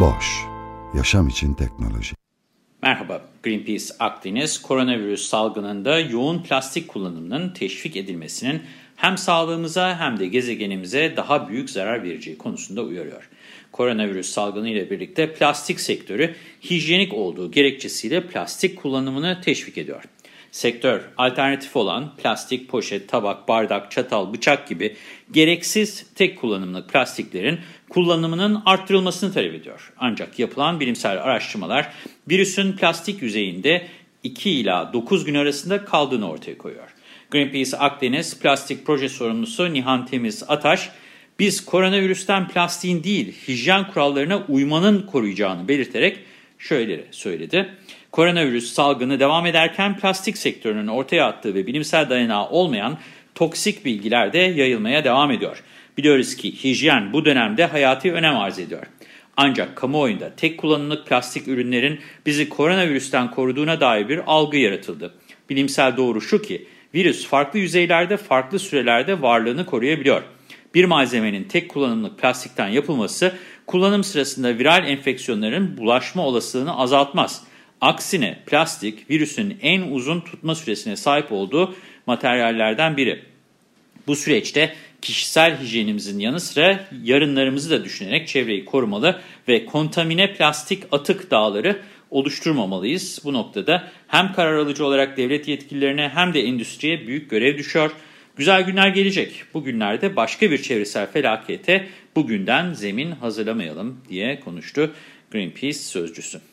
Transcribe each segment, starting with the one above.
Boş, yaşam için teknoloji. Merhaba, Greenpeace Akdeniz koronavirüs salgınında yoğun plastik kullanımının teşvik edilmesinin hem sağlığımıza hem de gezegenimize daha büyük zarar vereceği konusunda uyarıyor. Koronavirüs salgını ile birlikte plastik sektörü hijyenik olduğu gerekçesiyle plastik kullanımını teşvik ediyor. Sektör, alternatif olan plastik, poşet, tabak, bardak, çatal, bıçak gibi gereksiz tek kullanımlık plastiklerin kullanımının arttırılmasını talep ediyor. Ancak yapılan bilimsel araştırmalar virüsün plastik yüzeyinde 2 ila 9 gün arasında kaldığını ortaya koyuyor. Greenpeace Akdeniz Plastik Proje Sorumlusu Nihan Temiz Ataş, biz koronavirüsten plastiğin değil hijyen kurallarına uymanın koruyacağını belirterek şöyle söyledi. Koronavirüs salgını devam ederken plastik sektörünün ortaya attığı ve bilimsel dayanağı olmayan toksik bilgiler de yayılmaya devam ediyor. Biliyoruz ki hijyen bu dönemde hayati önem arz ediyor. Ancak kamuoyunda tek kullanımlık plastik ürünlerin bizi koronavirüsten koruduğuna dair bir algı yaratıldı. Bilimsel doğru şu ki virüs farklı yüzeylerde farklı sürelerde varlığını koruyabiliyor. Bir malzemenin tek kullanımlık plastikten yapılması kullanım sırasında viral enfeksiyonların bulaşma olasılığını azaltmaz. Aksine plastik virüsün en uzun tutma süresine sahip olduğu materyallerden biri. Bu süreçte kişisel hijyenimizin yanı sıra yarınlarımızı da düşünerek çevreyi korumalı ve kontamine plastik atık dağları oluşturmamalıyız. Bu noktada hem karar alıcı olarak devlet yetkililerine hem de endüstriye büyük görev düşüyor. Güzel günler gelecek. Bu günlerde başka bir çevresel felakete bugünden zemin hazırlamayalım diye konuştu Greenpeace sözcüsü.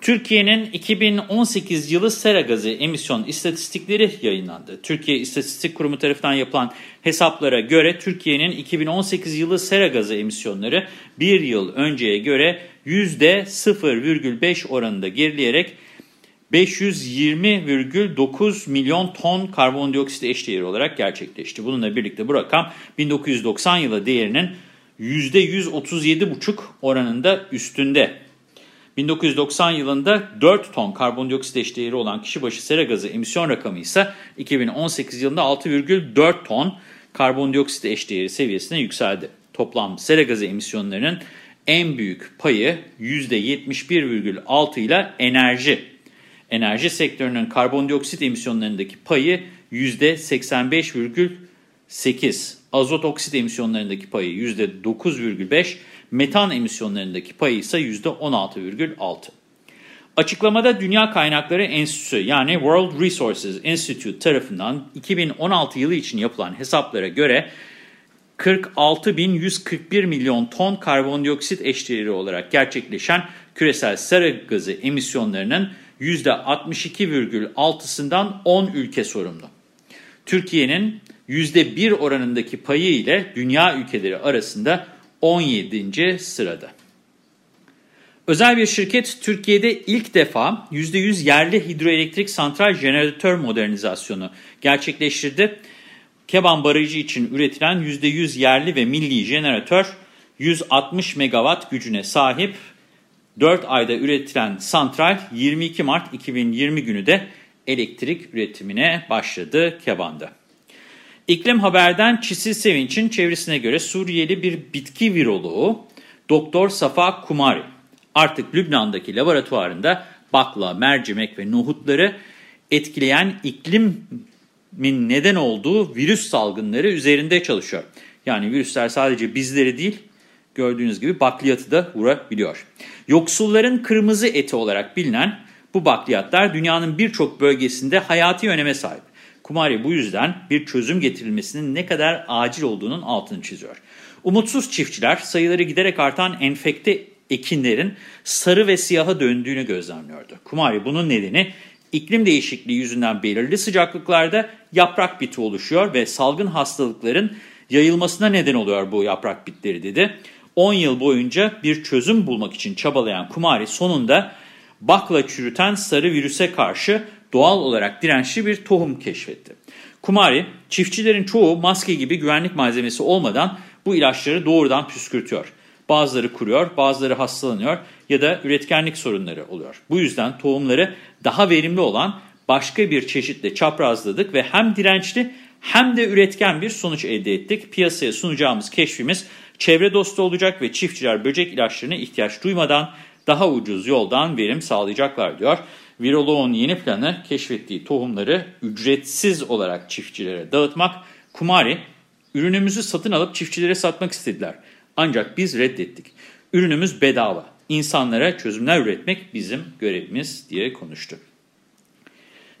Türkiye'nin 2018 yılı sera gazı emisyon istatistikleri yayınlandı. Türkiye İstatistik Kurumu tarafından yapılan hesaplara göre Türkiye'nin 2018 yılı sera gazı emisyonları bir yıl önceye göre %0,5 oranında gerileyerek 520,9 milyon ton karbondioksit eşdeğeri olarak gerçekleşti. Bununla birlikte bu rakam 1990 yılı değerinin %137,5 oranında üstünde. 1990 yılında 4 ton karbondioksit eşdeğeri olan kişi başı sera gazı emisyon rakamı ise 2018 yılında 6,4 ton karbondioksit eşdeğeri seviyesine yükseldi. Toplam sera gazı emisyonlarının en büyük payı %71,6 ile enerji. Enerji sektörünün karbondioksit emisyonlarındaki payı %85,8. Azot oksit emisyonlarındaki payı %9,5 metan emisyonlarındaki payı ise %16,6. Açıklamada Dünya Kaynakları Enstitüsü yani World Resources Institute tarafından 2016 yılı için yapılan hesaplara göre 46.141 milyon ton karbondioksit eşdeğeri olarak gerçekleşen küresel sera gazı emisyonlarının %62,6'sından 10 ülke sorumlu. Türkiye'nin %1 oranındaki payı ile dünya ülkeleri arasında 17. sırada. Özel bir şirket Türkiye'de ilk defa %100 yerli hidroelektrik santral jeneratör modernizasyonu gerçekleştirdi. Keban Barajı için üretilen %100 yerli ve milli jeneratör 160 megawatt gücüne sahip 4 ayda üretilen santral 22 Mart 2020 günü de elektrik üretimine başladı Keban'da. İklim Haber'den Çisil Sevinç'in çevresine göre Suriyeli bir bitki viroloğu Doktor Safa Kumari artık Lübnan'daki laboratuvarında bakla, mercimek ve nohutları etkileyen iklimin neden olduğu virüs salgınları üzerinde çalışıyor. Yani virüsler sadece bizleri değil gördüğünüz gibi bakliyatı da vurabiliyor. Yoksulların kırmızı eti olarak bilinen bu bakliyatlar dünyanın birçok bölgesinde hayati öneme sahip. Kumari bu yüzden bir çözüm getirilmesinin ne kadar acil olduğunun altını çiziyor. Umutsuz çiftçiler sayıları giderek artan enfekte ekinlerin sarı ve siyaha döndüğünü gözlemliyordu. Kumari bunun nedeni iklim değişikliği yüzünden belirli sıcaklıklarda yaprak biti oluşuyor ve salgın hastalıkların yayılmasına neden oluyor bu yaprak bitleri dedi. 10 yıl boyunca bir çözüm bulmak için çabalayan Kumari sonunda bakla çürüten sarı virüse karşı doğal olarak dirençli bir tohum keşfetti. Kumari, çiftçilerin çoğu maske gibi güvenlik malzemesi olmadan bu ilaçları doğrudan püskürtüyor. Bazıları kuruyor, bazıları hastalanıyor ya da üretkenlik sorunları oluyor. Bu yüzden tohumları daha verimli olan başka bir çeşitle çaprazladık ve hem dirençli hem de üretken bir sonuç elde ettik. Piyasaya sunacağımız keşfimiz çevre dostu olacak ve çiftçiler böcek ilaçlarına ihtiyaç duymadan daha ucuz yoldan verim sağlayacaklar diyor. Viroloğun yeni planı keşfettiği tohumları ücretsiz olarak çiftçilere dağıtmak. Kumari, ürünümüzü satın alıp çiftçilere satmak istediler. Ancak biz reddettik. Ürünümüz bedava. İnsanlara çözümler üretmek bizim görevimiz diye konuştu.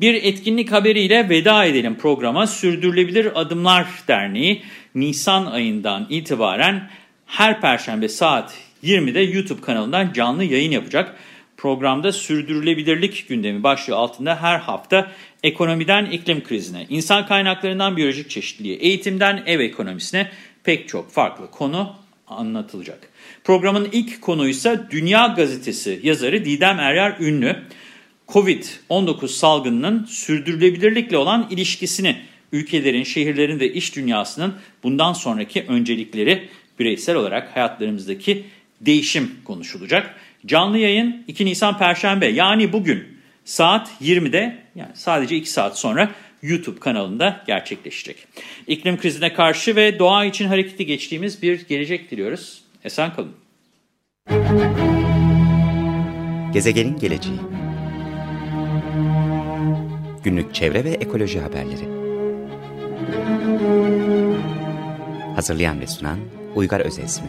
Bir etkinlik haberiyle veda edelim programa. Sürdürülebilir Adımlar Derneği Nisan ayından itibaren her perşembe saat 20'de YouTube kanalından canlı yayın yapacak. Programda sürdürülebilirlik gündemi başlığı altında her hafta ekonomiden iklim krizine, insan kaynaklarından biyolojik çeşitliliğe, eğitimden ev ekonomisine pek çok farklı konu anlatılacak. Programın ilk konuysa Dünya Gazetesi yazarı Didem Eryar Ünlü. Covid-19 salgınının sürdürülebilirlikle olan ilişkisini, ülkelerin, şehirlerin ve iş dünyasının bundan sonraki öncelikleri bireysel olarak hayatlarımızdaki değişim konuşulacak. Canlı yayın 2 Nisan Perşembe yani bugün saat 20'de yani sadece 2 saat sonra YouTube kanalında gerçekleşecek. İklim krizine karşı ve doğa için hareketi geçtiğimiz bir gelecek diliyoruz. Esen kalın. Gezegenin geleceği Günlük çevre ve ekoloji haberleri Hazırlayan ve sunan Uygar Özesmi